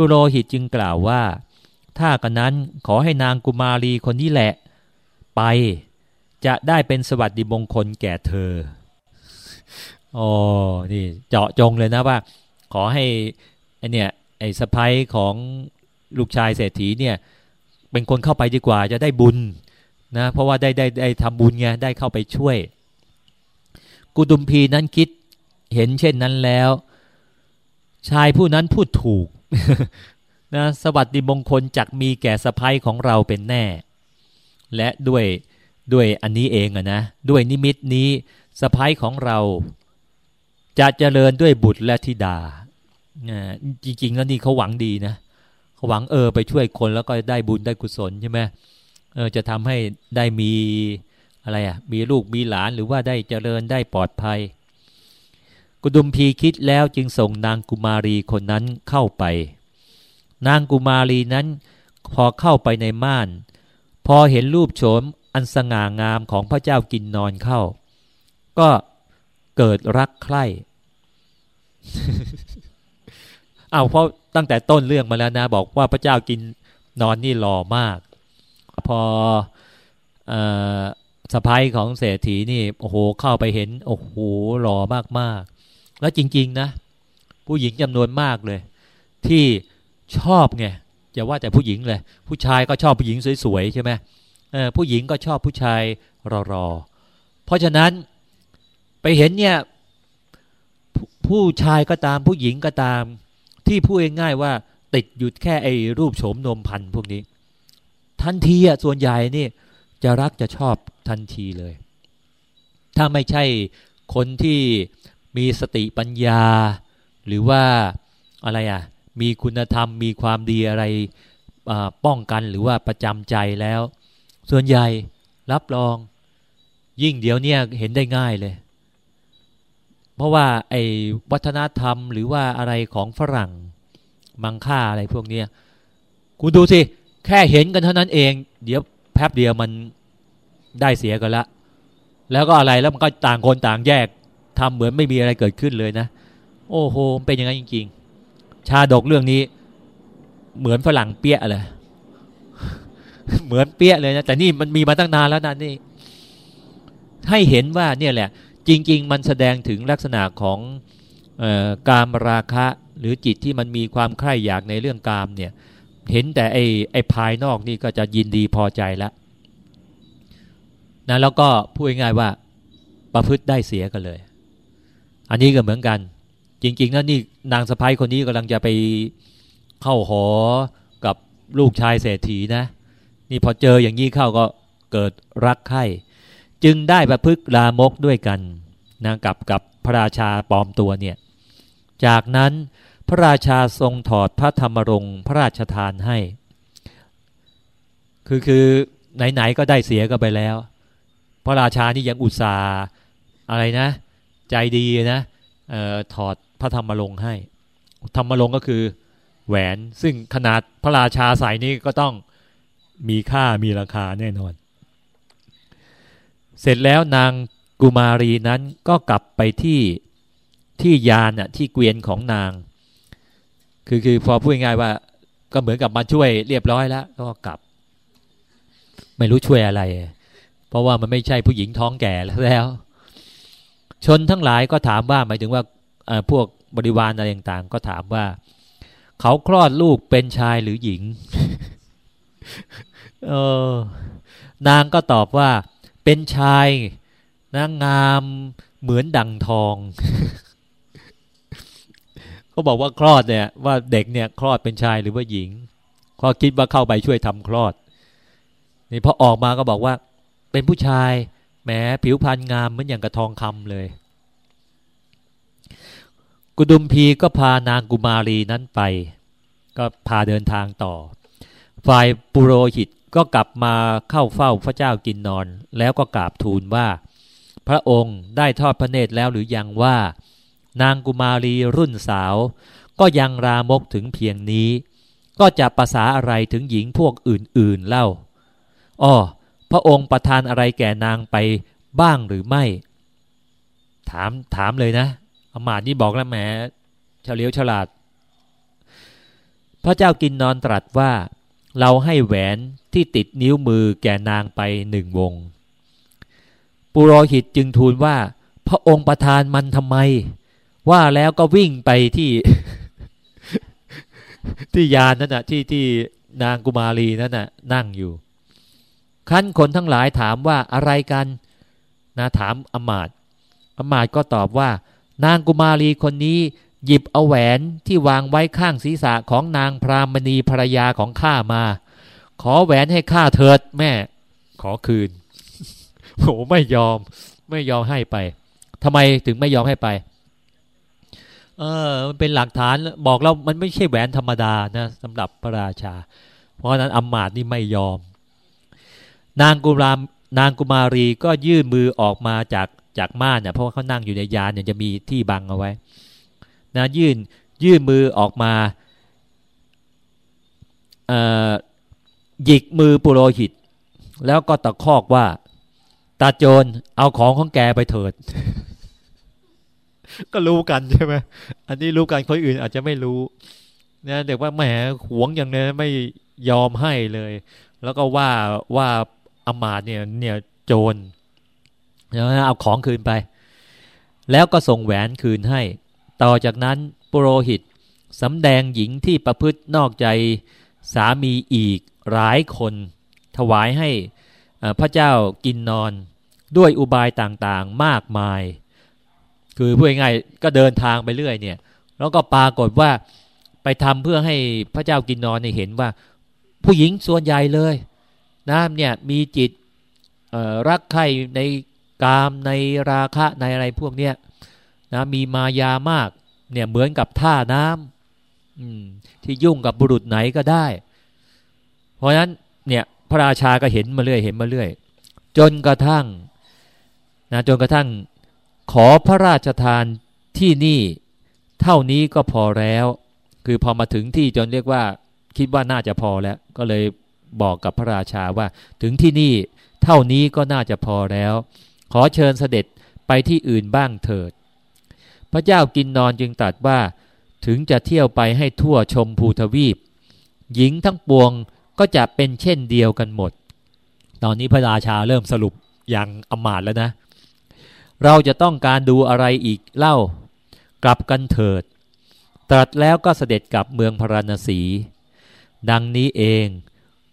ปุโรหิตจึงกล่าวว่า ถ้ากันนั้นขอให้นางกุมารีคนนี้แหละ ไปจะได้เป็นสวัสดิมงคลแก่เธออ๋อนี่เจาะจงเลยนะว่า ขอให้ไอเนี่ยไอ้สะพ้ยของลูกชายเศรษฐีเนี่ย เป็นคนเข้าไปดีกว่าจะได้บุญนะเพราะว่าได้ได้ได้ทำบุญไงได้เข้าไปช่วย กุดุมพีนั้นคิดเห็นเช่นนั้นแล้ว ชายผู้นั้นพูดถูก นะสวัสดิมงคลจักมีแก่สะพ้ยของเราเป็นแน่ และด้วยด้วยอันนี้เองอะนะ ด้วยนิมิตนี้สะพ้ยของเรา จะเจริญด้วยบุตรและธิดาจริงๆแล้วนี่เขาหวังดีนะเขาหวังเออไปช่วยคนแล้วก็ได้บุญได้กุศลใช่ไหมเออจะทำให้ได้มีอะไรอะมีลูกมีหลานหรือว่าได้เจริญได้ปลอดภัย กุดุมพีคิดแล้วจึงส่งนางกุมารีคนนั้นเข้าไป นางกุมารีนั้นพอเข้าไปในม่าน พอเห็นรูปโฉมอันสง่างามของพระเจ้ากินนอนเข้า ก็เกิดรักใคร่เอาเพราะตั้งแต่ต้นเรื่องมาแล้วนะ บอกว่าพระเจ้ากินนอนนี่หล่อมาก พออสะพ้ายของเศรษฐีนี่โอ้โหเข้าไปเห็น โอ้โหหล่อมากๆ แล้วจริง ๆ นะ ผู้หญิงจำนวนมากเลย ที่ชอบไงจะว่าแต่ผู้หญิงเลย ผู้ชายก็ชอบผู้หญิงสวยๆใช่ไหมผู้หญิงก็ชอบผู้ชายรอๆเพราะฉะนั้นไปเห็นเนี่ยผู้ชายก็ตามผู้หญิงก็ตาม ที่พูดง่ายๆว่าติดหยุดแค่ไอ้รูปโฉมนมพันพวกนี้ ทันทีอะส่วนใหญ่นี่จะรักจะชอบทันทีเลย ถ้าไม่ใช่คนที่ มีสติปัญญา หรือว่าอะไรอะมีคุณธรรมมีความดีอะไรป้องกันหรือว่าประจำใจแล้ว ส่วนใหญ่รับรอง ยิ่งเดี๋ยวนี้เห็นได้ง่ายเลย เพราะว่าไอ้วัฒนธรรมหรือว่าอะไรของฝรั่งมังค่าอะไรพวกนี้คุณดูสิแค่เห็นกันเท่านั้นเอง เดี๋ยวแป๊บเดียวมันได้เสียกันละ แล้วก็อะไรแล้วมันก็ต่างคนต่างแยก ทำเหมือนไม่มีอะไรเกิดขึ้นเลยนะ โอ้โหเป็นอย่างนั้นจริง ๆ ชาดกเรื่องนี้ เหมือนฝรั่งเปี้ยเลยเหมือนเปี้ยเลยนะแต่นี่มันมีมาตั้งนานแล้วนะนี่ ให้เห็นว่าเนี่ยแหละ จริง ๆ มันแสดงถึงลักษณะของออการราคะหรือจิตที่มันมีความใคร่อยากในเรื่องกามเนี่ย เห็นแต่ไอ้ไอ้ภายนอกนี่ก็จะยินดีพอใจแล้วนะแล้วก็พูดง่ายว่าประพฤติได้เสียกันเลย อันนี้ก็เหมือนกัน จริงๆนะนี่นางสะพ้ายคนนี้กำลังจะไปเข้าหอกับลูกชายเศรษฐีนะ นี่พอเจออย่างนี้เข้าก็เกิดรักใคร่จึงได้ประพฤกลามกด้วยกันนะกับกับพระราชาปลอมตัวเนี่ย จากนั้นพระราชาทรงถอดพระธรรมรงค์พระราชทานให้ คือคือไหนๆก็ได้เสียก็ไปแล้ว พระราชานี่ยังอุตส่าห์อะไรนะ ใจดีนะออถอดพระธรรมรงให้ธรรมรงก็คือแหวน ซึ่งขนาดพระราชาใส่นี่ก็ต้องมีค่ามีราคาแน่นอน เสร็จแล้วนางกุมารีนั้นก็กลับไปที่ที่ยานอะที่เกวียนของนาง คือคือพอพูดง่ายว่าก็เหมือนกับมาช่วยเรียบร้อยแล้ว ก็กลับ ไม่รู้ช่วยอะไร เพราะว่ามันไม่ใช่ผู้หญิงท้องแก่แล้ว ชนทั้งหลายก็ถามว่าหมายถึงว่าพวกบริวารอะไรต่างๆ ก็ถามว่า เขาคลอดลูกเป็นชายหรือหญิงเออนางก็ตอบว่า เป็นชายนะงงามเหมือนดังทองเขาบอกว่าคลอดเนี่ยว่าเด็กเนี่ยคลอดเป็นชายหรือว่าหญิงเขาคิดว่าเข้าไปช่วยทำคลอดนี่พอออกมาก็บอกว่า เป็นผู้ชาย แหมผิวพรรณงามเหมือนอย่างกระทองคำเลย กุดุมพีก็พานางกุมารีนั้นไป ก็พาเดินทางต่อ ฝ่ายปุโรหิตก็กลับมาเข้าเฝ้าพระเจ้ากินนอน แล้วก็กราบทูลว่า พระองค์ได้ทอดพระเนตรแล้วหรือยังว่า นางกุมารีรุ่นสาว ก็ยังรามกถึงเพียงนี้ ก็จะภาษาอะไรถึงหญิงพวกอื่นๆเล่าอ้อ พระองค์ประทานอะไรแก่นางไปบ้างหรือไม่ ถามถามเลยนะอมาตนี่บอกแล้วแหมเฉลียวฉลาดพพระเจ้ากินนอนตรัสว่า เราให้แหวนที่ติดนิ้วมือแก่นางไปหนึ่งวง ปุโรหิตจึงทูลว่า พระองค์ประทานมันทำไม ว่าแล้วก็วิ่งไปที่ ที่ยานนั่นน่ะที่ที่นางกุมารีนั่นน่ะนั่งอยู่ ขั้นคนทั้งหลายถามว่าอะไรกันนะถามอมาตอมาตก็ตอบว่า นางกุมารีคนนี้ หยิบเอาแหวนที่วางไว้ข้างศีรษะของนางพรามณีภรรยาของข้ามา ขอแหวนให้ข้าเถิดแม่ ขอคืนโหไม่ยอม ไม่ยอมให้ไปทำไมถึงไม่ยอมให้ไป เออมันเป็นหลักฐานบอกเรามันไม่ใช่แหวนธรรมดานะสำหรับพระราชา เพราะนั้นอมาตนี่ไม่ยอม นางกุรามนางกุมารีก็ยื่นมือออกมาจากจากม่านเนี่ยเพราะว่าเขานั่งอยู่ในยานเนี่ยจะมีที่บังเอาไว้นะยื่นยื่นมือออกมาหยิกมือปุโรหิต แล้วก็ตะคอกว่าตาโจรเอาของของแกไปเถิด ก็รู้กันใช่ไหมอันนี้รู้กันคนอื่นอาจจะไม่รู้นะเด็กว่าแหมหวงอย่างนี้ไม่ยอมให้เลย แล้วก็ว่าว่า อมาตเนี่ยเนี่ยโจรแล้วเอาของคืนไป แล้วก็ส่งแหวนคืนให้ ต่อจากนั้นปุโรหิตสำแดงหญิงที่ประพฤตินอกใจสามีอีกหลายคน ถวายให้พระเจ้ากินนอนด้วยอุบายต่างๆมากมาย คือพูดง่ายๆก็เดินทางไปเรื่อยเนี่ย แล้วก็ปรากฏว่าไปทำเพื่อให้พระเจ้ากินนอนในเห็นว่า ผู้หญิงส่วนใหญ่เลย นะเนี่ยมีจิตรักใครในกามในราคะในอะไรพวกเนี้ยนะมีมายามากเนี่ยเหมือนกับท่าน้ำที่ยุ่งกับบุรุษไหนก็ได้ เพราะฉะนั้นเนี่ยพระราชาก็เห็นมาเรื่อยเห็นมาเรื่อย จนกระทั่งนะจนกระทั่งขอพระราชทานที่นี่เท่านี้ก็พอแล้ว คือพอมาถึงที่จนเรียกว่าคิดว่าน่าจะพอแล้ว ก็เลย บอกกับพระราชาว่าถึงที่นี่เท่านี้ก็น่าจะพอแล้ว ขอเชิญเสด็จไปที่อื่นบ้างเถิด พระเจ้ากินนอนจึงตรัสว่าถึงจะเที่ยวไปให้ทั่วชมภูทวีป หญิงทั้งปวงก็จะเป็นเช่นเดียวกันหมด ตอนนี้พระราชาเริ่มสรุปอย่างอมาตแล้วนะ เราจะต้องการดูอะไรอีกเล่ากลับกันเถิด ตรัสแล้วก็เสด็จกลับเมืองพราณสี ดังนี้เอง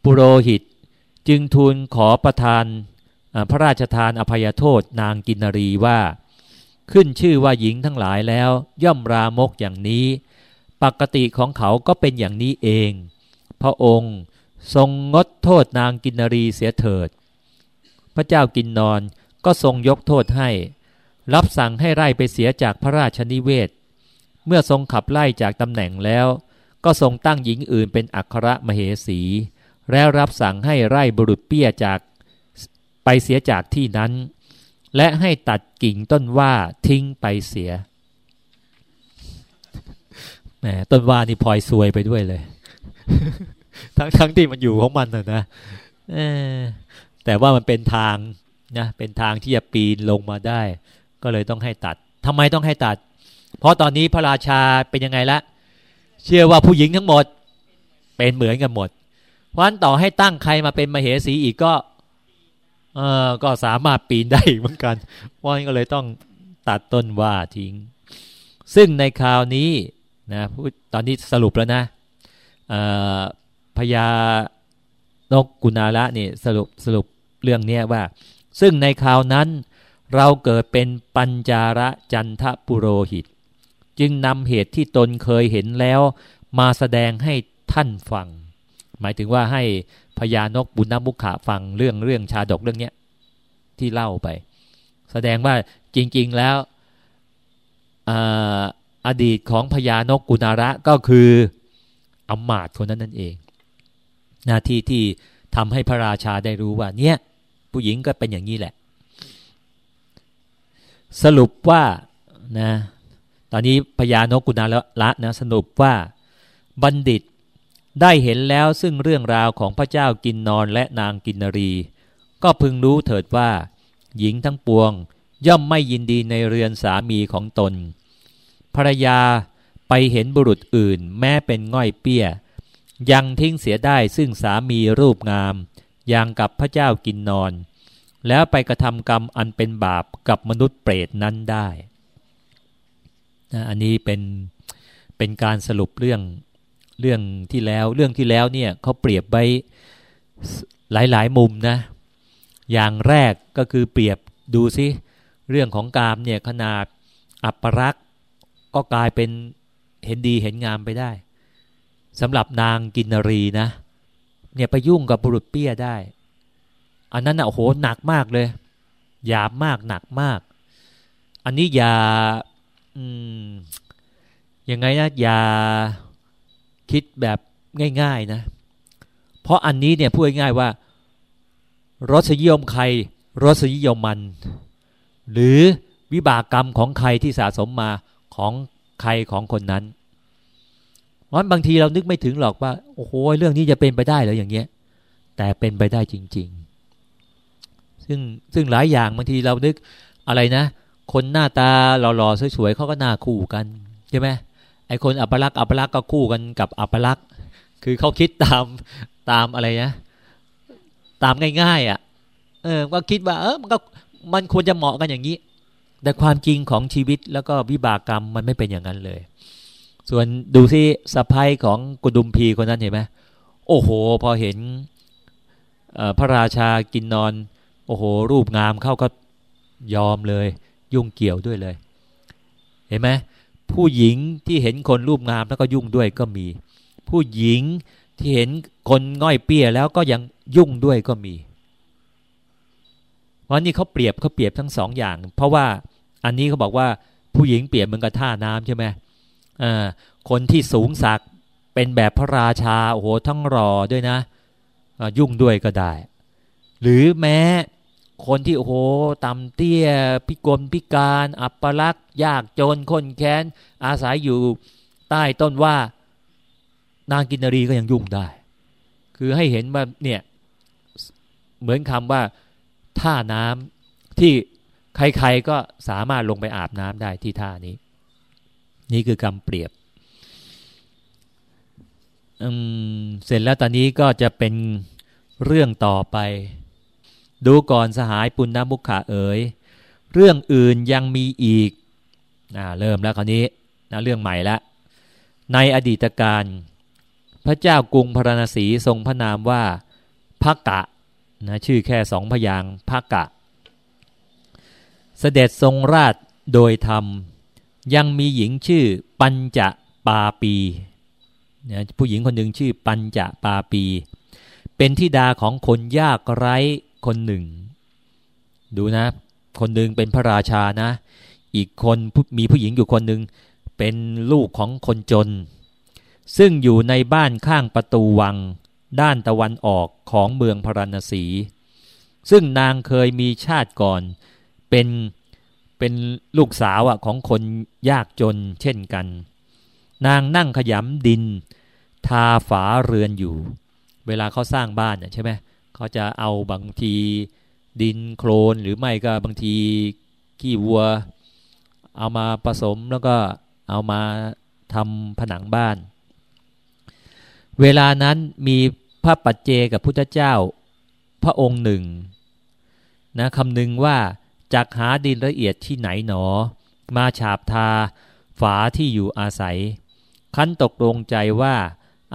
ปุโรหิต จึงทูลขอประทานพระราชทานอภัยโทษนางกินรีว่า ขึ้นชื่อว่าหญิงทั้งหลายแล้วย่อมรามกอย่างนี้ ปกติของเขาก็เป็นอย่างนี้เอง พระองค์ทรงงดโทษนางกินรีเสียเถิด พระเจ้ากินนอนก็ทรงยกโทษให้ รับสั่งให้ไล่ไปเสียจากพระราชนิเวศ เมื่อทรงขับไล่จากตำแหน่งแล้ว ก็ทรงตั้งหญิงอื่นเป็นอัครมเหสี แล้วรับสั่งให้ไร่บุรุษเปี้ยจากไปเสียจากที่นั้น และให้ตัดกิ่งต้นว่าทิ้งไปเสียแหมต้นว่านี่พลอยซวยไปด้วยเลย ทั้งทั้งที่มันอยู่ของมันนะนะแต่ว่ามันเป็นทางนะเป็นทางที่จะปีนลงมาได้ ก็เลยต้องให้ตัดทำไมต้องให้ตัด เพราะตอนนี้พระราชาเป็นยังไงละ เชื่อว่าผู้หญิงทั้งหมด เป็นเหมือนกันหมด ราะนั้นต่อให้ตั้งใครมาเป็นมเหสีอีกก็เออก็สามารถปีนได้เหมือนกันเพราะนั้นก็เลยต้องตัดต้นว่าทิ้ง ซึ่งในคราวนี้นะตอนนี้สรุปแล้วนะพญานกกุณาละนี่สรุปสรุปเรื่องนี้ว่า ซึ่งในคราวนั้นเราเกิดเป็นปัญจาระจันทปุโรหิต จึงนำเหตุที่ตนเคยเห็นแล้ว มาแสดงให้ท่านฟัง หมายถึงว่าให้พญานกบุญนมุขะฟังเรื่องเรื่องชาดกเรื่องเนี้ยที่เล่าไป แสดงว่าจริง ๆแล้วอดีตของพญานกกุณาระก็คืออมมาตคนนั้นนั่นเองหน้าที่ที่ทำให้พระราชาได้รู้ว่า เนี่ย ผู้หญิงก็เป็นอย่างนี้แหละ สรุปว่านะตอนนี้พญานกกุณาละนะสรุปว่าบัณฑิต ได้เห็นแล้วซึ่งเรื่องราวของพระเจ้ากินนอนและนางกินนรี ก็พึงรู้เถิดว่า หญิงทั้งปวงย่อมไม่ยินดีในเรือนสามีของตนภรรยาไปเห็นบุรุษอื่น แม้เป็นง่อยเปี้ย ยังทิ้งเสียได้ซึ่งสามีรูปงามอย่างกับพระเจ้ากินนอน แล้วไปกระทำกรรมอันเป็นบาปกับมนุษย์เปรตนั้นได้นะอันนี้เป็นเป็นการสรุปเรื่อง เรื่องที่แล้ว เรื่องที่แล้วเนี่ยเขาเปรียบไว้หลายๆมุมนะ อย่างแรกก็คือเปรียบดูซิเรื่องของกามเนี่ยขนาดอัปรักษ์ก็กลายเป็นเห็นดีเห็นงามไปได้สำหรับนางกินรีนะ เนี่ยไปยุ่งกับบุรุษเปี้ยได้ อันนั้นอะโอ้โหหนักมากเลยหยาบมากหนักมาก อันนี้อย่า อืมยังไงนะอย่า คิดแบบง่ายๆนะ เพราะอันนี้เนี่ยพูดง่ายๆว่ารสนิยมใครรสนิยมมัน หรือวิบากกรรมของใครที่สะสมมาของใครของคนนั้นเพราะบางทีเรานึกไม่ถึงหรอกว่าโอ้โหเรื่องนี้จะเป็นไปได้หรืออย่างเงี้ย แต่เป็นไปได้จริง ๆ ซึ่งซึ่งหลายอย่างบางทีเรานึกอะไรนะ คนหน้าตาหล่อๆสวยๆเขาก็หน้าคู่กันใช่ไหม ไอคนอัปลักษ์อัปลักษ์ก็คู่กันกับอัปลักษ์คือเขาคิดตามตามอะไรนะตามง่ายๆอะ เออก็คิดว่า เออมันก็มันควรจะเหมาะกันอย่างนี้ แต่ความจริงของชีวิตแล้วก็วิบากกรรมมันไม่เป็นอย่างนั้นเลย ส่วนดูที่สะพายของกุดุมพีคนนั้นเห็นไหมโอ้โห พอเห็นพระราชากินนอน โอ้โห รูปงามเข้าก็ยอมเลย ยุ่งเกี่ยวด้วยเลย เห็นไหม ผู้หญิงที่เห็นคนรูปงามแล้วก็ยุ่งด้วยก็มี ผู้หญิงที่เห็นคนง่อยเปี้ยแล้วก็ยังยุ่งด้วยก็มีวันนี้เขาเปรียบเขาเปรียบทั้งสองอย่าง เพราะว่าอันนี้เขาบอกว่าผู้หญิงเปรียบเหมือนกับท่าน้ำใช่ไหมอ่าคนที่สูงสักเป็นแบบพระราชาโอ้โหทั้งรอด้วยนะยุ่งด้วยก็ได้ หรือแม้ คนที่โอ้โหต่ำเตี้ย พิกลพิการ อัปลักษ์ยากจนคนแค้น อาศัยอยู่ใต้ต้นว่า นางกินนรีก็ยังยุ่งได้ คือให้เห็นว่าเนี่ยเหมือนคำว่าท่าน้ำที่ใครๆก็สามารถลงไปอาบน้ำได้ที่ท่านี้ นี่คือคำเปรียบเสร็จแล้วตอนนี้ก็จะเป็นเรื่องต่อไป ดูก่อนสหายปุณณมุขะเอ๋ยเรื่องอื่นยังมีอีกนะเริ่มแล้วคราวนี้นะเรื่องใหม่ละ ในอดีตการพระเจ้ากรุงพราณสีทรงพระนามว่าพระกะนะชื่อแค่สองพยางพระกะ เสด็จทรงราชโดยธรรม ยังมีหญิงชื่อปัญจปาปีนะผู้หญิงคนหนึ่งชื่อปัญจปาปี เป็นทิดาของคนยากไร้ คนหนึ่ง ดูนะ คนหนึ่งเป็นพระราชานะ อีกคนมีผู้หญิงอยู่คนหนึ่งเป็นลูกของคนจน ซึ่งอยู่ในบ้านข้างประตูวัง ด้านตะวันออกของเมืองพราณสี ซึ่งนางเคยมีชาติก่อน เป็นเป็นลูกสาวของคนยากจนเช่นกัน นางนั่งขยำดิน ทาฝาเรือนอยู่ เวลาเขาสร้างบ้านใช่ไหมเขาจะเอาบางทีดินโคลนหรือไม่ก็บางทีขี้วัว เอามาผสมแล้วก็เอามาทำผนังบ้าน เวลานั้นมีพระปัจเจกับพุทธเจ้าพระองค์หนึ่งนะคำนึงว่าจักหาดินละเอียดที่ไหนหนอ มาฉาบทาฝาที่อยู่อาศัย คันตกลงใจว่า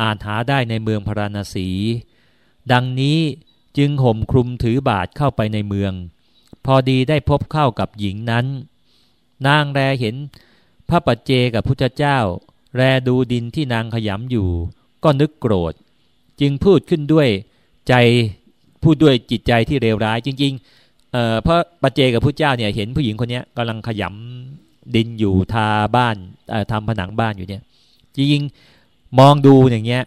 อาจหาได้ในเมืองพราณสี ดังนี้ จึงห่มคลุมถือบาทเข้าไปในเมือง พอดีได้พบเข้ากับหญิงนั้น นางแลเห็นพระปัจเจกับพุทธเจ้าแลดูดินที่นางขยำอยู่ ก็นึกโกรธ จึงพูดขึ้นด้วยใจพูดด้วยจิตใจที่เลวร้ายจริงๆเเพราะปัจเจกับพุทธเจ้าเนี่ยเห็นผู้หญิงคนนี้กำลังขยำดินอยู่ทาบ้านทำผนังบ้านอยู่เนี่ยจริงๆมองดูอย่างเงี้ย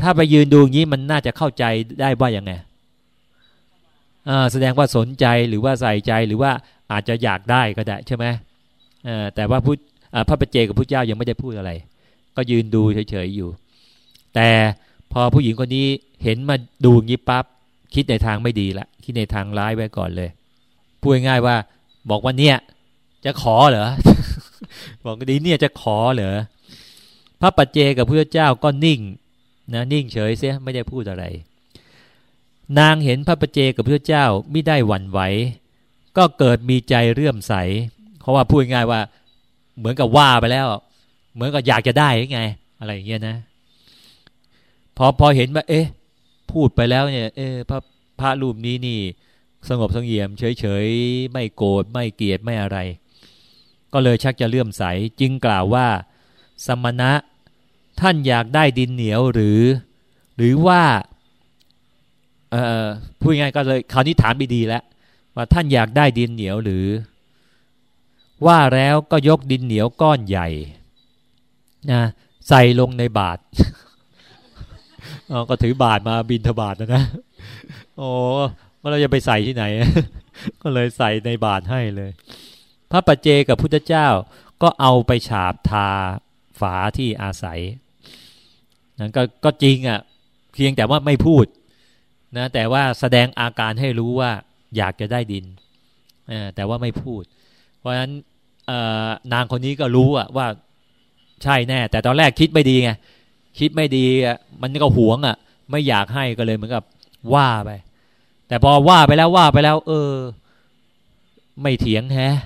ถ้าไปยืนดูอย่างนี้มันน่าจะเข้าใจได้ว่าอย่างไง แสดงว่าสนใจหรือว่าใส่ใจหรือว่าอาจจะอยากได้ก็ได้ใช่ไหมแต่ว่าพุทธพระปเจกับพระเจ้ายังไม่ได้พูดอะไร ก็ยืนดูเฉยๆอยู่ แต่พอผู้หญิงคนนี้เห็นมาดูงี้ปั๊บคิดในทางไม่ดีละคิดในทางร้ายไว้ก่อนเลยพูดง่ายว่า บอกว่าเนี่ย จะขอเหรอบอกดีเนี่ยจะขอเหรอพระปัจเจกับพระเจ้าก็นิ่งนะนิ่งเฉยเสียไม่ได้พูดอะไร นางเห็นพระประเจกับพระเจ้าไม่ได้หวั่นไหว ก็เกิดมีใจเรื่อมใส เพราะว่าพูดง่ายว่า เหมือนกับว่าไปแล้ว เหมือนกับอยากจะได้ไง อะไรอย่างเงี้ยนะพอพอเห็นว่าเอ๊ะ พูดไปแล้วเนี่ย เอ๊ะพระพระรูปนี้นี่ สงบสงเงียม เฉยเฉยไม่โกรธไม่เกลียดไม่อะไร ก็เลยชักจะเลื่อมใสจึงกล่าวว่า สมณะท่านอยากได้ดินเหนียวหรือ หรือว่า เออพูดง่ายก็เลยคราวนี้ถามดีๆแล้วว่าท่านอยากได้ดินเหนียวหรือ ว่าแล้วก็ยกดินเหนียวก้อนใหญ่นะใส่ลงในบาทก็ถือบาทมาบินทบาทนะนะโอ้ว่าเราจะไปใส่ที่ไหน ก็เลยใส่ในบาทให้เลย พระปัจเจกับพุทธเจ้าก็เอาไปฉาบทาฝาที่อาศัยนั่นก็ก็จริงอะ่ะเพียงแต่ว่าไม่พูด นะแต่ว่าแสดงอาการให้รู้ว่าอยากจะได้ดิน แต่ว่าไม่พูด เพราะฉะนั้นนางคนนี้ก็รู้ว่าใช่แน่ แต่ตอนแรกคิดไม่ดีไงคิดไม่ดีมันก็หวงอะ ไม่อยากให้ก็เลยเหมือนกับว่าไป แต่พอว่าไปแล้วว่าไปแล้ว เออ ไม่เถียงแฮะ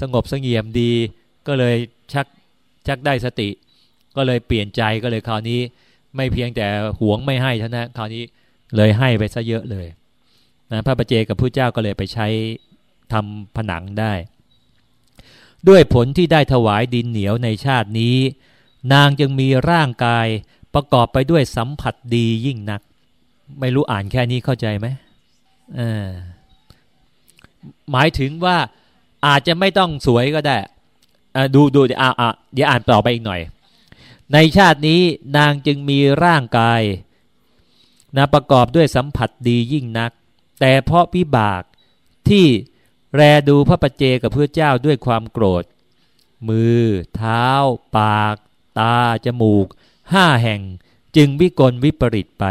สงบสงเงียมดี ก็เลยชักชักได้สติ ก็เลยเปลี่ยนใจก็เลยคราวนี้ ไม่เพียงแต่หวงไม่ให้เท่านั้นคราวนี้เลยให้ไปซะเยอะเลยนะพระประเจกับพระเจ้าก็เลยไปใช้ทำผนังได้ ด้วยผลที่ได้ถวายดินเหนียวในชาตินี้ นางจึงมีร่างกายประกอบไปด้วยสัมผัสดียิ่งนัก ไม่รู้อ่านแค่นี้เข้าใจไหมหมายถึงว่าอาจจะไม่ต้องสวยก็ได้ดูดูดูอ่าเดี๋ยวอ่านต่อไปอีกหน่อย ในชาตินี้นางจึงมีร่างกายนะประกอบด้วยสัมผัสดียิ่งนัก แต่เพราะพิบากที่แรดูพระประเจกับพระเจ้าด้วยความโกรธ มือ เท้า ปาก ตา จมูก ห้าแห่งจึงวิกลวิปริตไป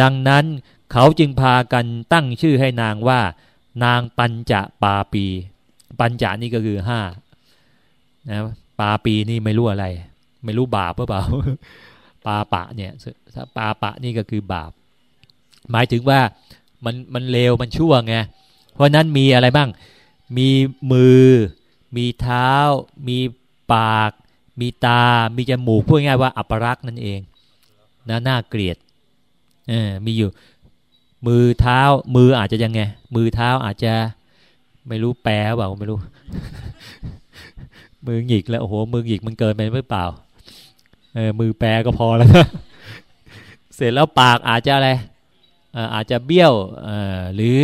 ดังนั้นเขาจึงพากันตั้งชื่อให้นางว่า นางปัญจะปาปี ปัญจานี่ก็คือห้านะปาปีนี่ไม่รู้อะไร ไม่รู้บาปหรือเปล่าปาปะเนี่ยปาปะนี่ก็คือบาป หมายถึงว่ามันมันเลวมันชั่วไงเพราะนั้นมีอะไรบ้าง มีมือ มีเท้า มีปาก มีตา มีจมูกพูดง่ายว่าอัปรักษ์นั่นเองนะน่าเกลียดเออมีอยู่ มือเท้า มืออาจจะยังไง มือเท้าอาจจะไม่รู้แปลเปล่าไม่รู้ มือหงิกแล้วโอ้โหมือหงิกมันเกินไปหรือเปล่า เออมือแปลก็พอแล้วนะเสร็จแล้วปากอาจจะอะไรอาจจะเบี้ยวหรือ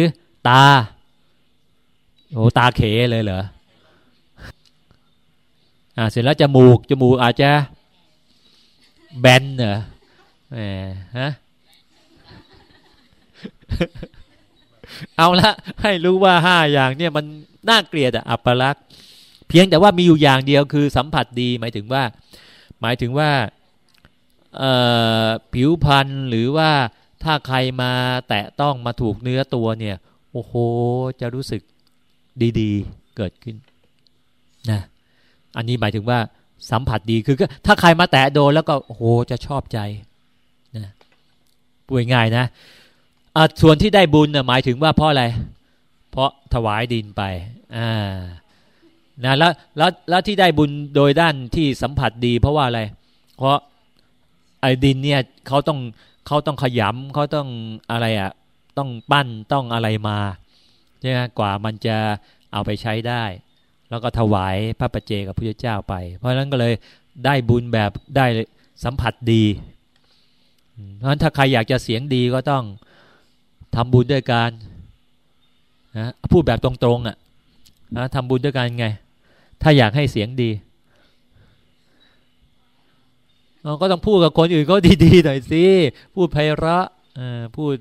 ตาโอ้ตาเขเลยเหรออ่าเสร็จแล้วจมูกจมูกอาจจะแบนเหรอแหมฮะเอาละให้รู้ว่าห้าอย่างเนี่ยมันน่าเกลียดอะอัปลักษณ์เพียงแต่ว่ามีอยู่อย่างเดียวคือสัมผัสดีหมายถึงว่า หมายถึงว่าผิวพรรณหรือว่าถ้าใครมาแตะต้องมาถูกเนื้อตัวเนี่ย โอ้โห จะรู้สึกดีๆ เกิดขึ้นนะอันนี้หมายถึงว่าสัมผัสดีคือถ้าใครมาแตะโดนแล้วก็โอ้โหจะชอบใจนะป่วยง่ายนะส่วนที่ได้บุญนะหมายถึงว่าเพราะอะไร เพราะถวายดินไปอ่า นะแล้วแล้วแล้วที่ได้บุญโดยด้านที่สัมผัสดี เพราะว่าอะไร เพราะไอ้ดินเนี่ยเขาต้องเขาต้องขยำเขาต้องอะไรอะ่ะต้องปั้นต้องอะไรมาใช่ไหมกว่ามันจะเอาไปใช้ได้ แล้วก็ถวายพระประเจกับพระเจ้าไป เพราะฉะนั้นก็เลยได้บุญแบบได้สัมผัสดีเพราะฉะนั้นถ้าใครอยากจะเสียงดีก็ต้องทำบุญด้วยการนะพูดแบบตรงๆอะ่ะนะทำบุญด้วยกันไง ถ้าอยากให้เสียงดีก็ต้องพูดกับคนอื่นก็ดีๆหน่อยสิพูดไพเราะพูด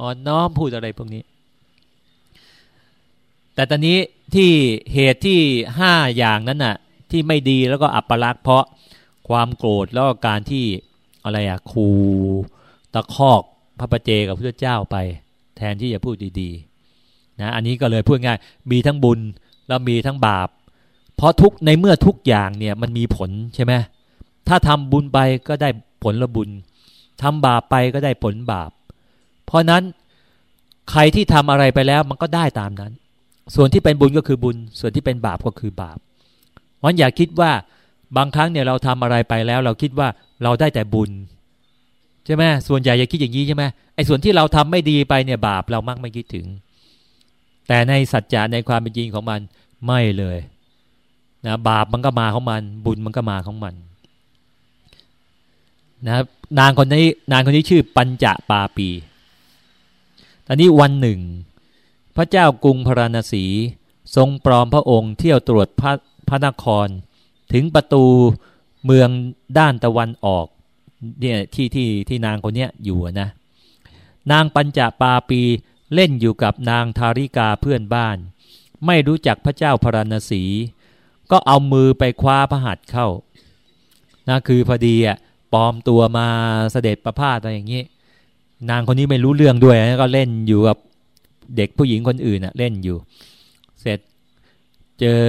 อ่อนน้อมพูดอะไรพวกนี้ แต่ตอนนี้ที่เหตุที่ห้าอย่างนั้นน่ะ ที่ไม่ดีแล้วก็อัปลักษ์เพราะความโกรธแล้วก็การที่อะไรอะคูตะคอกพระประเจกับพระเจ้าไป แทนที่จะพูดดีๆนะอันนี้ก็เลยพูดง่ายมีทั้งบุญแล้วมีทั้งบาป เพราะทุกในเมื่อทุกอย่างเนี่ยมันมีผลใช่ไหมถ้าทำบุญไปก็ได้ผลละบุญทำบาปไปก็ได้ผลบาป เพราะนั้นใครที่ทำอะไรไปแล้วมันก็ได้ตามนั้น ส่วนที่เป็นบุญก็คือบุญ ส่วนที่เป็นบาปก็คือบาปเพราะอย่าคิดว่าบางครั้งเนี่ยเราทำอะไรไปแล้ว เราคิดว่าเราได้แต่บุญใช่ไหมส่วนใหญ่อย่าคิดอย่างนี้ใช่ไหมไอ้ส่วนที่เราทำไม่ดีไปเนี่ยบาปเรามักไม่คิดถึง แต่ในสัจจะในความเป็นจริงของมันไม่เลย นะบาปมันก็มาของมัน บุญมันก็มาของมันนะนางคนนี้นางคนนี้ชื่อปัญจปาปี ตอนนี้วันหนึ่ง พระเจ้ากรุงพราณสีทรงปลอมพระองค์เที่ยวตรวจพระพระนคร ถึงประตูเมืองด้านตะวันออกเนี่ยที่ที่ที่นางคนนี้อยู่นะ นางปัญจปาปีเล่นอยู่กับนางทาริกาเพื่อนบ้าน ไม่รู้จักพระเจ้าพราณสี ก็เอามือไปคว้าพระหัตถ์เข้านะคือพอดีอะปลอมตัวมาเสด็จประพาสอะไรอย่างนี้ นางคนนี้ไม่รู้เรื่องด้วยก็เล่นอยู่กับเด็กผู้หญิงคนอื่นอะ เล่นอยู่ เสร็จเจอ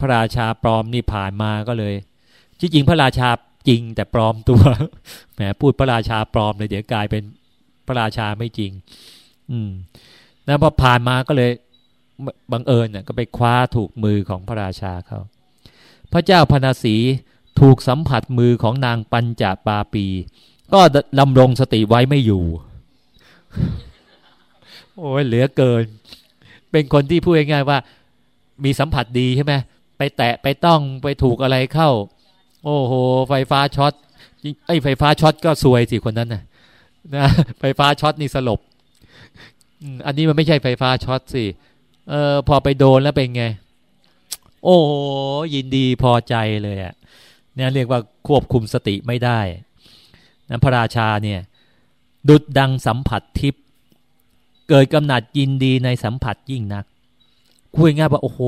พระราชาปลอมนี่ผ่านมาก็เลยที่จริงพระราชาจริงแต่ปลอมตัวแหมพูดพระราชาปลอมเลยเดี๋ยวกลายเป็นพระราชาไม่จริง อืมแล้วพอผ่านมาก็เลย บังเอิญเนี่ยก็ไปคว้าถูกมือของพระราชาเขาพระเจ้าพนาสีถูกสัมผัสมือของนางปัญจปาปี ก็ดำรงสติไว้ไม่อยู่ โอ้ยเหลือเกิน เป็นคนที่พูดง่ายๆว่า มีสัมผัสดีใช่ไหมไปแตะไปต้องไปถูกอะไรเข้า โอ้โห ไฟฟ้าช็อตไอ้ไฟฟ้าช็อตก็สวยสิคนนั้นนะนะไฟฟ้าช็อตนี่สลบ อันนี้มันไม่ใช่ไฟฟ้าช็อตสิ เออพอไปโดนแล้วเป็นไง โอ้โหยินดีพอใจเลยอะเนี่ยเรียกว่าควบคุมสติไม่ได้นะพระราชาเนี่ย ดุดดังสัมผัสทิพย์เกิดกำหนัดยินดีในสัมผัสยิ่งนักคุยง่ายว่าโอ้โห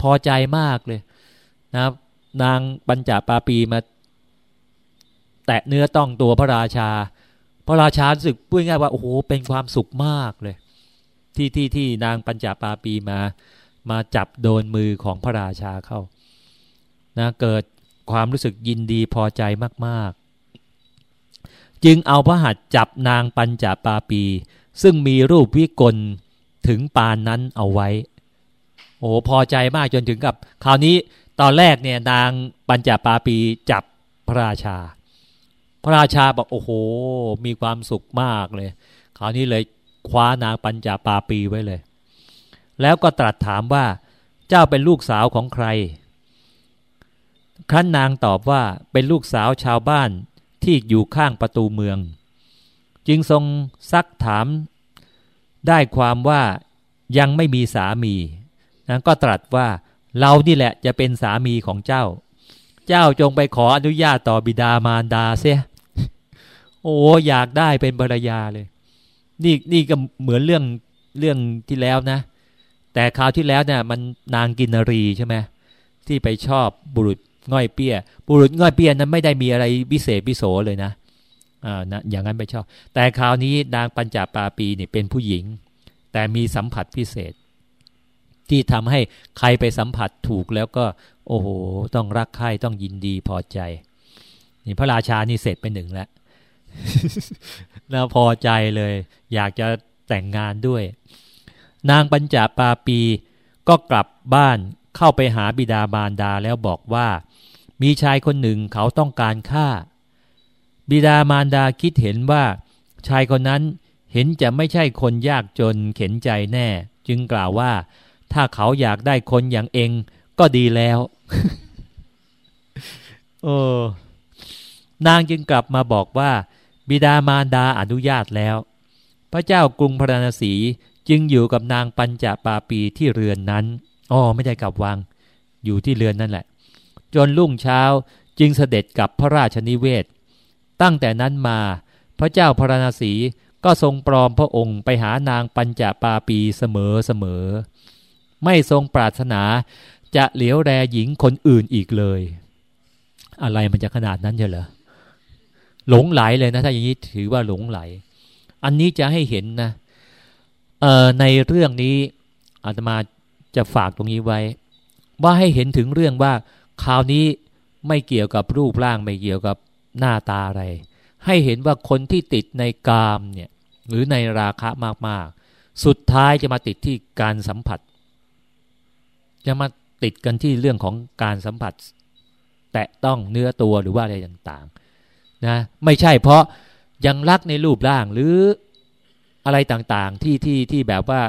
พอใจมากเลยนะนางปัญจปาปีมาแตะเนื้อต้องตัวพระราชา พระราชารู้สึกพูดง่ายว่าโอ้โหเป็นความสุขมากเลย ที่ที่ที่นางปัญจปาปีมา มาจับโดนมือของพระราชาเข้านะเกิดความรู้สึกยินดีพอใจมาก ๆ จึงเอาพระหัตจับนางปัญจปาปี ซึ่งมีรูปวิกลถึงปานนั้นเอาไว้ โอ้พอใจมากจนถึงกับ คราวนี้ตอนแรกเนี่ยนางปัญจปาปีจับพระราชา พระราชาบอกโอ้โห มีความสุขมากเลย คราวนี้เลย คว้านางปัญจาปาปีไว้เลย แล้วก็ตรัสถามว่า เจ้าเป็นลูกสาวของใคร ครั้นนางตอบว่าเป็นลูกสาวชาวบ้านที่อยู่ข้างประตูเมือง จึงทรงซักถาม ได้ความว่ายังไม่มีสามีนั้นก็ตรัสว่าเรานี่แหละจะเป็นสามีของเจ้า เจ้าจงไปขออนุญาตต่อบิดามารดาเสีย โอ้อยากได้เป็นภรรยาเลย นี่นี่ก็เหมือนเรื่องเรื่องที่แล้วนะ แต่คราวที่แล้วเนี่ยมันนางกินนรีใช่ไหมที่ไปชอบบุรุษง่อยเปี้ย บุรุษง่อยเปี้ยนั้นไม่ได้มีอะไรพิเศษพิโสเลยนะอ่านะอย่างนั้นไม่ชอบ แต่คราวนี้นางปัญจปาปีเนี่ยเป็นผู้หญิง แต่มีสัมผัสพิเศษ ที่ทำให้ใครไปสัมผัสถูกแล้วก็ โอ้โห ต้องรักใคร่ต้องยินดีพอใจนี่พระราชานี่เสร็จไปหนึ่งแล้ว แล้วพอใจเลย อยากจะแต่งงานด้วย นางปัญจาปาปีก็กลับบ้านเข้าไปหาบิดาบารดาแล้วบอกว่า มีชายคนหนึ่งเขาต้องการฆ่า บิดามารดาคิดเห็นว่า ชายคนนั้นเห็นจะไม่ใช่คนยากจนเข็นใจแน่ จึงกล่าวว่า ถ้าเขาอยากได้คนอย่างเองก็ดีแล้วโอ้นางจึงกลับมาบอกว่า บิดามารดาอนุญาตแล้ว พระเจ้ากรุงพระนศีจึงอยู่กับนางปัญจปาปีที่เรือนนั้นอ๋อไม่ได้กลับวัง อยู่ที่เรือนนั่นแหละ จนรุ่งเช้าจึงเสด็จกับพระราชนิเวศ ตั้งแต่นั้นมาพระเจ้าพระนศีก็ทรงปลอมพระองค์ไปหานางปัญจปาปีเสมอเสมอ ไม่ทรงปรารถนาจะเหลียวแลหญิงคนอื่นอีกเลย อะไรมันจะขนาดนั้นเหรอ หลงไหลเลยนะถ้าอย่างนี้ถือว่าหลงไหล อันนี้จะให้เห็นนะในเรื่องนี้อาตมาจะฝากตรงนี้ไว้ ว่าให้เห็นถึงเรื่องว่าคราวนี้ไม่เกี่ยวกับรูปร่างไม่เกี่ยวกับหน้าตาอะไร ให้เห็นว่าคนที่ติดในกามเนี่ยหรือในราคะมากๆ สุดท้ายจะมาติดที่การสัมผัส จะมาติดกันที่เรื่องของการสัมผัส แตะต้องเนื้อตัวหรือว่าอะไรต่างๆ นะไม่ใช่เพราะยังรักในรูปร่างหรืออะไรต่างๆ ที่ที่ที่แบบว่า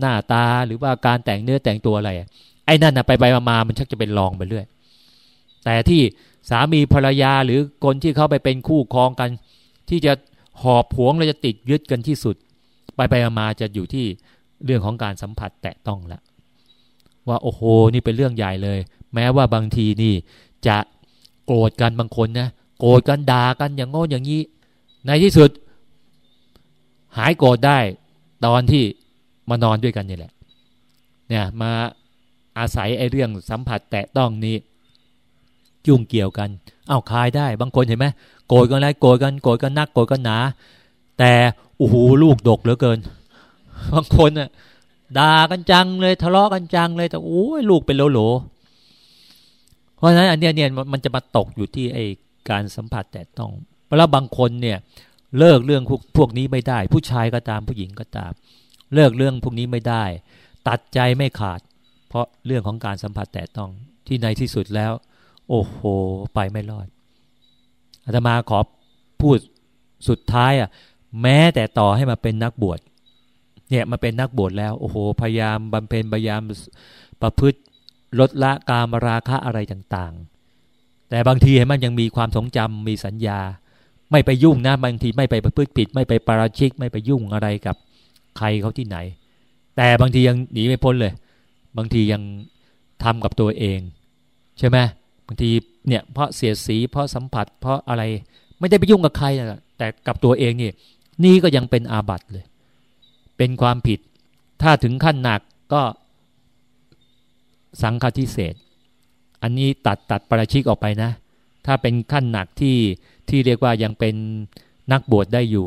หน้าตาหรือว่าการแต่งเนื้อแต่งตัวอะไร ไอ้นั่นนะไปไปมามันชักจะเป็นรองไปเรื่อยแต่ที่สามีภรรยาหรือคนที่เขาไปเป็นคู่ครองกัน ที่จะหอบหวงและจะติดยึดกันที่สุด ไปไปมาจะอยู่ที่เรื่องของการสัมผัสแตะต้องละว่าโอ้โหนี่เป็นเรื่องใหญ่เลย แม้ว่าบางทีนี่จะโกรธกันบางคนนะ โกรธกันด่ากันอย่างโง่อย่างนี้ ในที่สุด หายโกรธได้ ตอนที่มานอนด้วยกันนี่แหละ เนี่ย มาอาศัยไอ้เรื่องสัมผัสแตะต้องนี้ยุ่งเกี่ยวกัน เอา้าคลายได้ บางคนเห็นไหมโกรธกันอะไรโกรธกันโกรธกันนักโกรธกันหนา แต่โอ้โหลูกดกเหลือเกิน บางคนน่ะด่ากันจังเลย ทะเลาะกันจังเลยแต่โอ้ยลูกเป็นโหลโหลเพราะฉะนั้นอันเนี้ยเนี่ยมันจะมาตกอยู่ที่ไอ้ การสัมผัสแต่ต้องแล้วบางคนเนี่ยเลิกเรื่องพวกพวกนี้ไม่ได้ ผู้ชายก็ตามผู้หญิงก็ตาม เลิกเรื่องพวกนี้ไม่ได้ ตัดใจไม่ขาด เพราะเรื่องของการสัมผัสแต่ต้องที่ในที่สุดแล้ว โอ้โห ไปไม่รอดอาตมาขอพูดสุดท้ายอะแม้แต่ต่อให้มาเป็นนักบวชเนี่ยมาเป็นนักบวชแล้ว โอ้โห พยายามบำเพ็ญพยายามประพฤติลดละกามราคะอะไรต่างๆ แต่บางทีเห็นมันยังมีความทรงจำมีสัญญา ไม่ไปยุ่งนะบางทีไม่ไปประพฤติผิด ไม่ไปปราชิกไม่ไปยุ่งอะไรกับใครเขาที่ไหน แต่บางทียังหนีไม่พ้นเลย บางทียังทำกับตัวเอง ใช่ไหมบางทีเนี่ยเพราะเสียสี เพราะสัมผัส เพราะอะไรไม่ได้ไปยุ่งกับใครนะแต่กับตัวเองนี่นี่ก็ยังเป็นอาบัติเลย เป็นความผิด ถ้าถึงขั้นหนักก็สังฆทิเศษ อันนี้ตัดตัดประชิกออกไปนะ ถ้าเป็นขั้นหนักที่ที่เรียกว่ายังเป็นนักบวชได้อยู่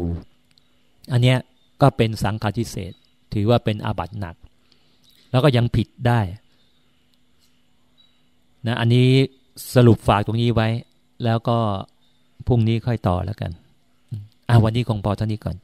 อันเนี้ยก็เป็นสังฆทิเศษถือว่าเป็นอาบัติหนัก แล้วก็ยังผิดได้นะอันนี้สรุปฝากตรงนี้ไว้ แล้วก็พรุ่งนี้ค่อยต่อแล้วกันอะวันนี้คงพอเท่านี้ก่อน